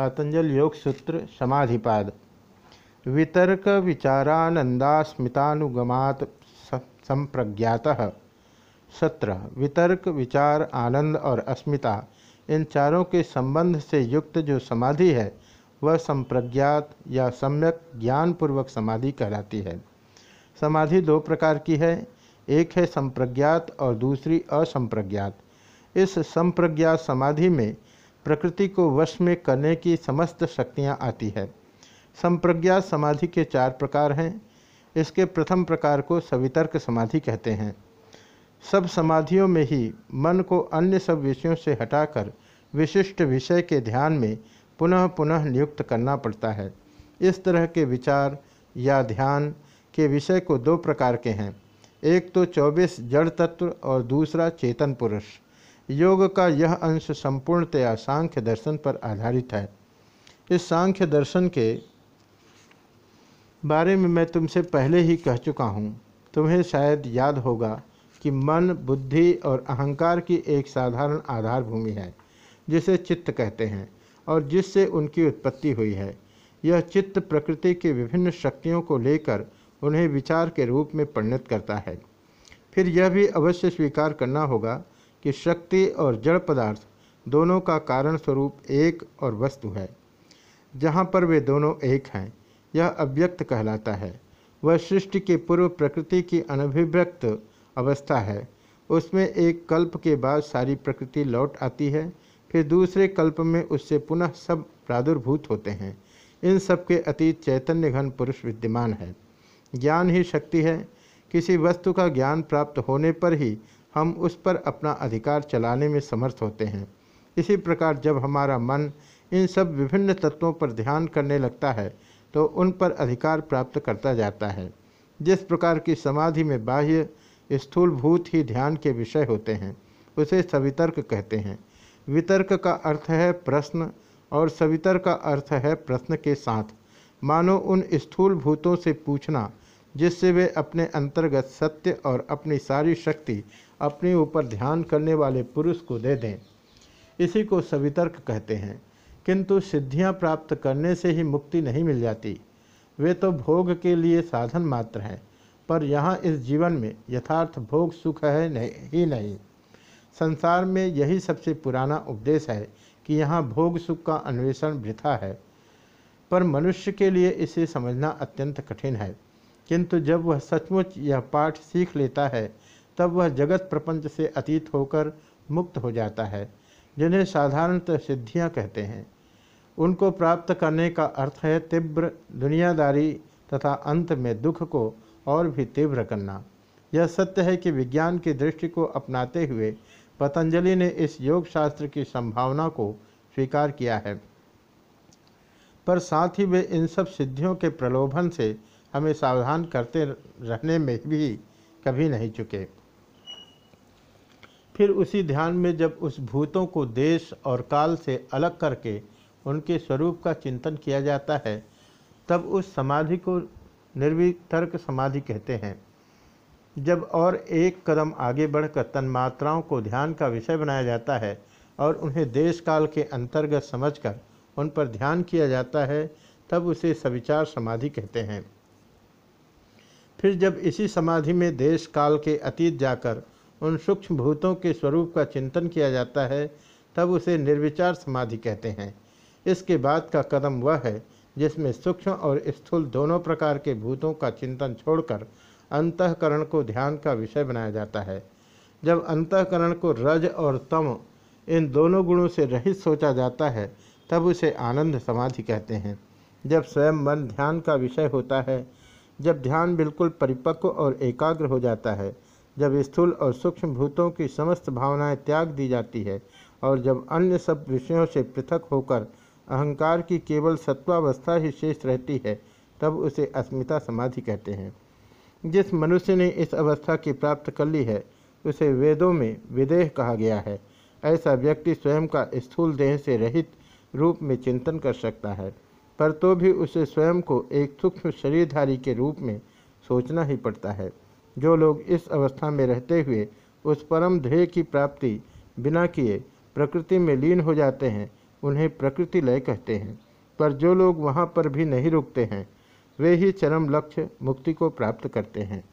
पातंजल योग सूत्र समाधिपाद। वितर्क विचारानंदास्मितानुगमात संप्रज्ञात। सत्रह वितर्क विचार आनंद और अस्मिता, इन चारों के संबंध से युक्त जो समाधि है, वह संप्रज्ञात या सम्यक ज्ञानपूर्वक समाधि कहलाती है। समाधि दो प्रकार की है, एक है संप्रज्ञात और दूसरी असंप्रज्ञात। इस संप्रज्ञात समाधि में प्रकृति को वश में करने की समस्त शक्तियाँ आती है। संप्रज्ञात समाधि के चार प्रकार हैं। इसके प्रथम प्रकार को सवितर्क समाधि कहते हैं। सब समाधियों में ही मन को अन्य सब विषयों से हटाकर विशिष्ट विषय के ध्यान में पुनः पुनः नियुक्त करना पड़ता है। इस तरह के विचार या ध्यान के विषय को दो प्रकार के हैं। एक तो 24 जड़ तत्व और दूसरा चेतन पुरुष। योग का यह अंश संपूर्णतया सांख्य दर्शन पर आधारित है। इस सांख्य दर्शन के बारे में मैं तुमसे पहले ही कह चुका हूँ। तुम्हें शायद याद होगा कि मन, बुद्धि और अहंकार की एक साधारण आधार भूमि है, जिसे चित्त कहते हैं और जिससे उनकी उत्पत्ति हुई है। यह चित्त प्रकृति की विभिन्न शक्तियों को लेकर उन्हें विचार के रूप में परिणत करता है। फिर यह भी अवश्य स्वीकार करना होगा कि शक्ति और जड़ पदार्थ दोनों का कारण स्वरूप एक और वस्तु है। जहाँ पर वे दोनों एक हैं, यह अव्यक्त कहलाता है। वह सृष्टि के पूर्व प्रकृति की अनभिव्यक्त अवस्था है। उसमें एक कल्प के बाद सारी प्रकृति लौट आती है, फिर दूसरे कल्प में उससे पुनः सब प्रादुर्भूत होते हैं। इन सब के अतीत चैतन्य घन पुरुष विद्यमान है। ज्ञान ही शक्ति है। किसी वस्तु का ज्ञान प्राप्त होने पर ही हम उस पर अपना अधिकार चलाने में समर्थ होते हैं। इसी प्रकार जब हमारा मन इन सब विभिन्न तत्वों पर ध्यान करने लगता है तो उन पर अधिकार प्राप्त करता जाता है। जिस प्रकार की समाधि में बाह्य स्थूलभूत ही ध्यान के विषय होते हैं, उसे सवितर्क कहते हैं। वितर्क का अर्थ है प्रश्न, और सवितर का अर्थ है प्रश्न के साथ। मानो उन स्थूल भूतों से पूछना जिससे वे अपने अंतर्गत सत्य और अपनी सारी शक्ति अपने ऊपर ध्यान करने वाले पुरुष को दे दें। इसी को सवितर्क कहते हैं। किंतु सिद्धियाँ प्राप्त करने से ही मुक्ति नहीं मिल जाती। वे तो भोग के लिए साधन मात्र हैं, पर यहाँ इस जीवन में यथार्थ भोग सुख है ही नहीं। संसार में यही सबसे पुराना उपदेश है कि यहाँ भोग सुख का अन्वेषण वृथा है, पर मनुष्य के लिए इसे समझना अत्यंत कठिन है। किंतु जब वह सचमुच यह पाठ सीख लेता है, तब वह जगत प्रपंच से अतीत होकर मुक्त हो जाता है, जिन्हें साधारणतः सिद्धियाँ कहते हैं। उनको प्राप्त करने का अर्थ है तीव्र दुनियादारी तथा अंत में दुख को और भी तीव्र करना। यह सत्य है कि विज्ञान की दृष्टि को अपनाते हुए पतंजलि ने इस योग शास्त्र की संभावना को स्वीकार किया है। पर साथ ही वे इन सब सिद्धियों के प्रलोभन से हमें सावधान करते रहने में भी कभी नहीं चुके। फिर उसी ध्यान में जब उस भूतों को देश और काल से अलग करके उनके स्वरूप का चिंतन किया जाता है, तब उस समाधि को निर्वितर्क समाधि कहते हैं। जब और एक कदम आगे बढ़कर तन्मात्राओं को ध्यान का विषय बनाया जाता है और उन्हें देश काल के अंतर्गत समझकर उन पर ध्यान किया जाता है, तब उसे सविचार समाधि कहते हैं। फिर जब इसी समाधि में देश काल के अतीत जाकर उन सूक्ष्म भूतों के स्वरूप का चिंतन किया जाता है, तब उसे निर्विचार समाधि कहते हैं। इसके बाद का कदम वह है, जिसमें सूक्ष्म और स्थूल दोनों प्रकार के भूतों का चिंतन छोड़कर अंतकरण को ध्यान का विषय बनाया जाता है। जब अंतकरण को रज और तम इन दोनों गुणों से रहित सोचा जाता है, तब उसे आनंद समाधि कहते हैं। जब स्वयं मन ध्यान का विषय होता है जब ध्यान बिल्कुल परिपक्व और एकाग्र हो जाता है, जब स्थूल और सूक्ष्म भूतों की समस्त भावनाएँ त्याग दी जाती है, और जब अन्य सब विषयों से पृथक होकर अहंकार की केवल सत्वावस्था ही शेष रहती है, तब उसे अस्मिता समाधि कहते हैं। जिस मनुष्य ने इस अवस्था की प्राप्त कर ली है, उसे वेदों में विदेह कहा गया है। ऐसा व्यक्ति स्वयं का स्थूल देह से रहित रूप में चिंतन कर सकता है। पर तो भी उसे स्वयं को एक सूक्ष्म शरीरधारी के रूप में सोचना ही पड़ता है। जो लोग इस अवस्था में रहते हुए उस परम ध्येय की प्राप्ति बिना किए प्रकृति में लीन हो जाते हैं, उन्हें प्रकृति लय कहते हैं। पर जो लोग वहाँ पर भी नहीं रुकते हैं, वे ही चरम लक्ष्य मुक्ति को प्राप्त करते हैं।